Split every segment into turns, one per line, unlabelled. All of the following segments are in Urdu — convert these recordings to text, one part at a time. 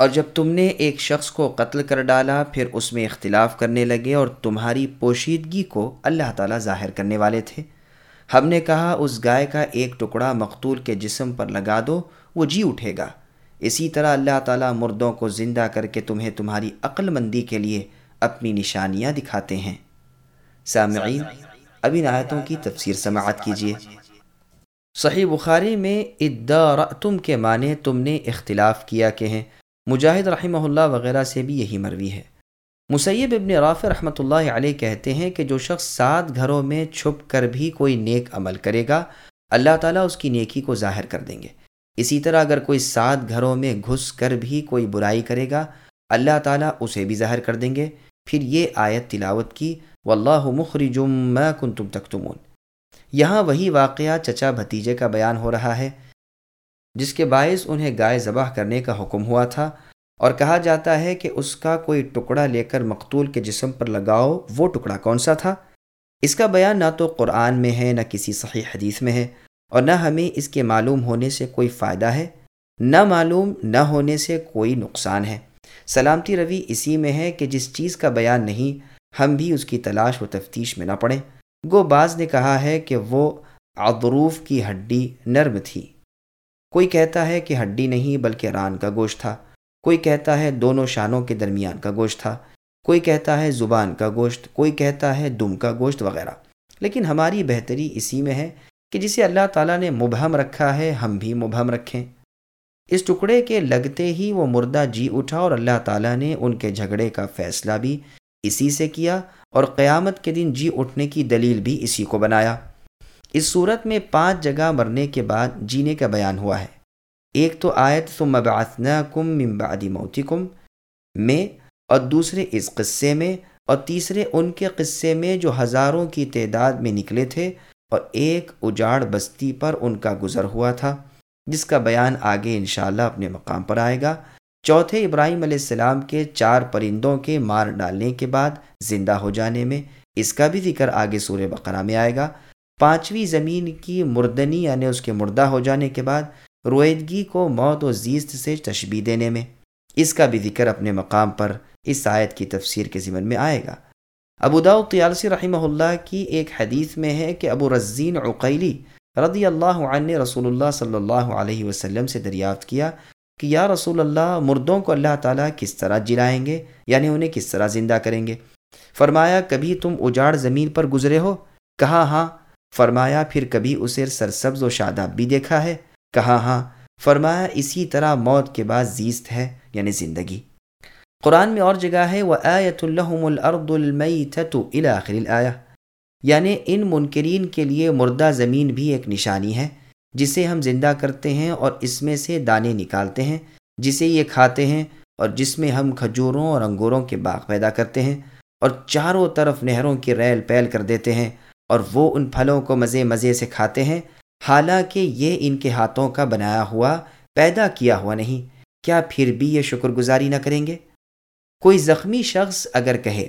اور جب تم نے ایک شخص کو قتل کر ڈالا، پھر اس میں اختلاف کرنے لگے اور تمہاری پوشیدگی کو اللہ تعالیٰ ظاہر کرنے والے تھے۔ ہم نے کہا، اس گائے کا ایک ٹکڑا مقتول کے جسم پر لگا دو، وہ جی اٹھے گا۔ اسی طرح اللہ تعالیٰ مردوں کو زندہ کر کے تمہیں تمہاری عقل مندی کے لیے اپنی نشانیاں دکھاتے ہیں۔ سامعین، اب ان آیتوں کی تفسیر سماعت کیجیے۔ صحیح بخاری میں ادارتم کے معنی تم نے اختلاف کیا کہ ہیں۔ مجاہد رحمہ اللہ وغیرہ سے بھی یہی مروی ہے۔ مسیب ابن رافع رحمۃ اللہ علیہ کہتے ہیں کہ جو شخص سات گھروں میں چھپ کر بھی کوئی نیک عمل کرے گا، اللہ تعالیٰ اس کی نیکی کو ظاہر کر دیں گے۔ اسی طرح اگر کوئی سات گھروں میں گھس کر بھی کوئی برائی کرے گا، اللہ تعالیٰ اسے بھی ظاہر کر دیں گے۔ پھر یہ آیت تلاوت کی واللہ مخرجم ما کنتم تکتمون۔ یہاں وہی واقعہ چچا بھتیجے کا بیان ہو رہا ہے۔ جس کے باعث انہیں گائے ذبح کرنے کا حکم ہوا تھا اور کہا جاتا ہے کہ اس کا کوئی ٹکڑا لے کر مقتول کے جسم پر لگاؤ، وہ ٹکڑا کون سا تھا؟ اس کا بیان نہ تو قرآن میں ہے، نہ کسی صحیح حدیث میں ہے اور نہ ہمیں اس کے معلوم ہونے سے کوئی فائدہ ہے، نہ معلوم نہ ہونے سے کوئی نقصان ہے۔ سلامتی روی اسی میں ہے کہ جس چیز کا بیان نہیں، ہم بھی اس کی تلاش و تفتیش میں نہ پڑیں۔ گو باز نے کہا ہے کہ وہ عدروف کی ہڈی نرم تھی۔ کوئی کہتا ہے کہ ہڈی نہیں بلکہ ران کا گوشت تھا۔ کوئی کہتا ہے دونوں شانوں کے درمیان کا گوشت تھا۔ کوئی کہتا ہے زبان کا گوشت، کوئی کہتا ہے دم کا گوشت وغیرہ۔ لیکن ہماری بہتری اسی میں ہے کہ جسے اللہ تعالیٰ نے مبہم رکھا ہے، ہم بھی مبہم رکھیں۔ اس ٹکڑے کے لگتے ہی وہ مردہ جی اٹھا اور اللہ تعالیٰ نے ان کے جھگڑے کا فیصلہ بھی اسی سے کیا اور قیامت کے دن جی اٹھنے کی دلیل بھی اسی کو بنایا۔ اس صورت میں پانچ جگہ مرنے کے بعد جینے کا بیان ہوا ہے۔ ایک تو آیت، ثم بعثناکم من بعد موتکم میں، اور دوسرے اس قصے میں، اور تیسرے ان کے قصے میں جو ہزاروں کی تعداد میں نکلے تھے، اور ایک اجاڑ بستی پر ان کا گزر ہوا تھا، جس کا بیان آگے انشاءاللہ اپنے مقام پر آئے گا۔ چوتھے، ابراہیم علیہ السلام کے چار پرندوں کے مار ڈالنے کے بعد زندہ ہو جانے میں، اس کا بھی ذکر آگے سورہ بقرہ میں آئے گا۔ پانچویں زمین کی مردنی یعنی اس کے مردہ ہو جانے کے بعد رویدگی کو موت و زیست سے تشبیح دینے میں۔ اس کا بھی ذکر اپنے مقام پر اس آیت کی تفسیر کے ذمن میں آئے گا۔ ابو داؤ طیالسی رحمہ اللہ کی ایک حدیث میں ہے کہ ابو رزین عقیلی رضی اللہ عنہ رسول اللہ صلی اللہ علیہ وسلم سے دریافت کیا کہ یا رسول اللہ، مردوں کو اللہ تعالیٰ کس طرح جلائیں گے؟ یعنی انہیں کس طرح زندہ کریں گے؟ فرمایا، کبھی تم اجاڑ زمین پر گزرے ہو؟ کہا ہاں۔ فرمایا، پھر کبھی اسے سرسبز و شاداب بھی دیکھا ہے؟ کہا ہاں۔ فرمایا، اسی طرح موت کے بعد زیست ہے یعنی زندگی۔ قرآن میں اور جگہ ہے وہ آیت الحم الرد الآخر الآیا یعنی ان منکرین کے لیے مردہ زمین بھی ایک نشانی ہے، جسے ہم زندہ کرتے ہیں اور اس میں سے دانے نکالتے ہیں، جسے یہ کھاتے ہیں اور جس میں ہم کھجوروں اور انگوروں کے باغ پیدا کرتے ہیں اور چاروں طرف نہروں کی ریل پیل کر دیتے ہیں۔ اور وہ ان پھلوں کو مزے مزے سے کھاتے ہیں۔ حالانکہ یہ ان کے ہاتھوں کا بنایا ہوا، پیدا کیا ہوا نہیں۔ کیا پھر بھی یہ شکر گزاری نہ کریں گے؟ کوئی زخمی شخص اگر کہے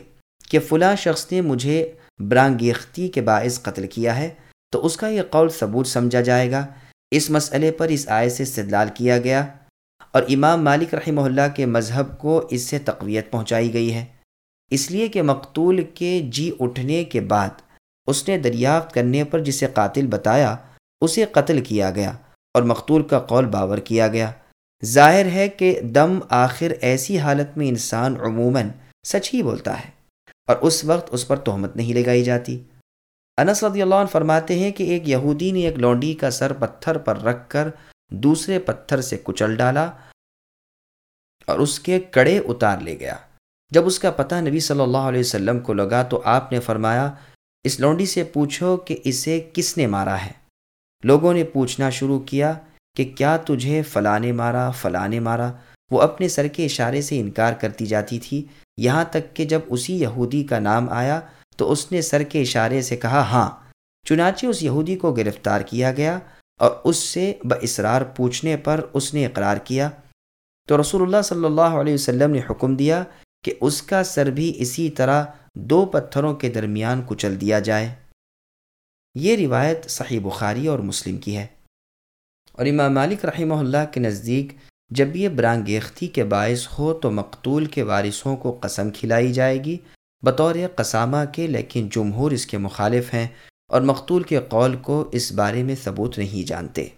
کہ فلاں شخص نے مجھے برانگیختی کے باعث قتل کیا ہے، تو اس کا یہ قول ثبوت سمجھا جائے گا۔ اس مسئلے پر اس آئے سے استدلال کیا گیا اور امام مالک رحمہ اللہ کے مذہب کو اس سے تقویت پہنچائی گئی ہے۔ اس لیے کہ مقتول کے جی اٹھنے کے بعد اس نے دریافت کرنے پر جسے قاتل بتایا، اسے قتل کیا گیا اور مقتول کا قول باور کیا گیا۔ ظاہر ہے کہ دم آخر ایسی حالت میں انسان عموماً سچ ہی بولتا ہے اور اس وقت اس پر تہمت نہیں لگائی جاتی۔ انس رضی اللہ عنہ فرماتے ہیں کہ ایک یہودی نے ایک لونڈی کا سر پتھر پر رکھ کر دوسرے پتھر سے کچل ڈالا اور اس کے کڑے اتار لے گیا۔ جب اس کا پتہ نبی صلی اللہ علیہ وسلم کو لگا تو آپ نے فرمایا اس لونڈی سے پوچھو کہ اسے کس نے مارا ہے۔ لوگوں نے پوچھنا شروع کیا کہ کیا تجھے فلاں نے مارا، فلاں نے مارا؟ وہ اپنے سر کے اشارے سے انکار کرتی جاتی تھی۔ یہاں تک کہ جب اسی یہودی کا نام آیا تو اس نے سر کے اشارے سے کہا ہاں۔ چنانچہ اس یہودی کو گرفتار کیا گیا اور اس سے اسرار پوچھنے پر اس نے اقرار کیا۔ تو رسول اللہ صلی اللہ علیہ وسلم نے حکم دیا کہ اس کا سر بھی اسی طرح دو پتھروں کے درمیان کچل دیا جائے۔ یہ روایت صحیح بخاری اور مسلم کی ہے۔ اور امام مالک رحمہ اللہ کے نزدیک جب یہ برانگیختی کے باعث ہو تو مقتول کے وارثوں کو قسم کھلائی جائے گی۔ بطور قسامہ کے، لیکن جمہور اس کے مخالف ہیں اور مقتول کے قول کو اس بارے میں ثبوت نہیں جانتے۔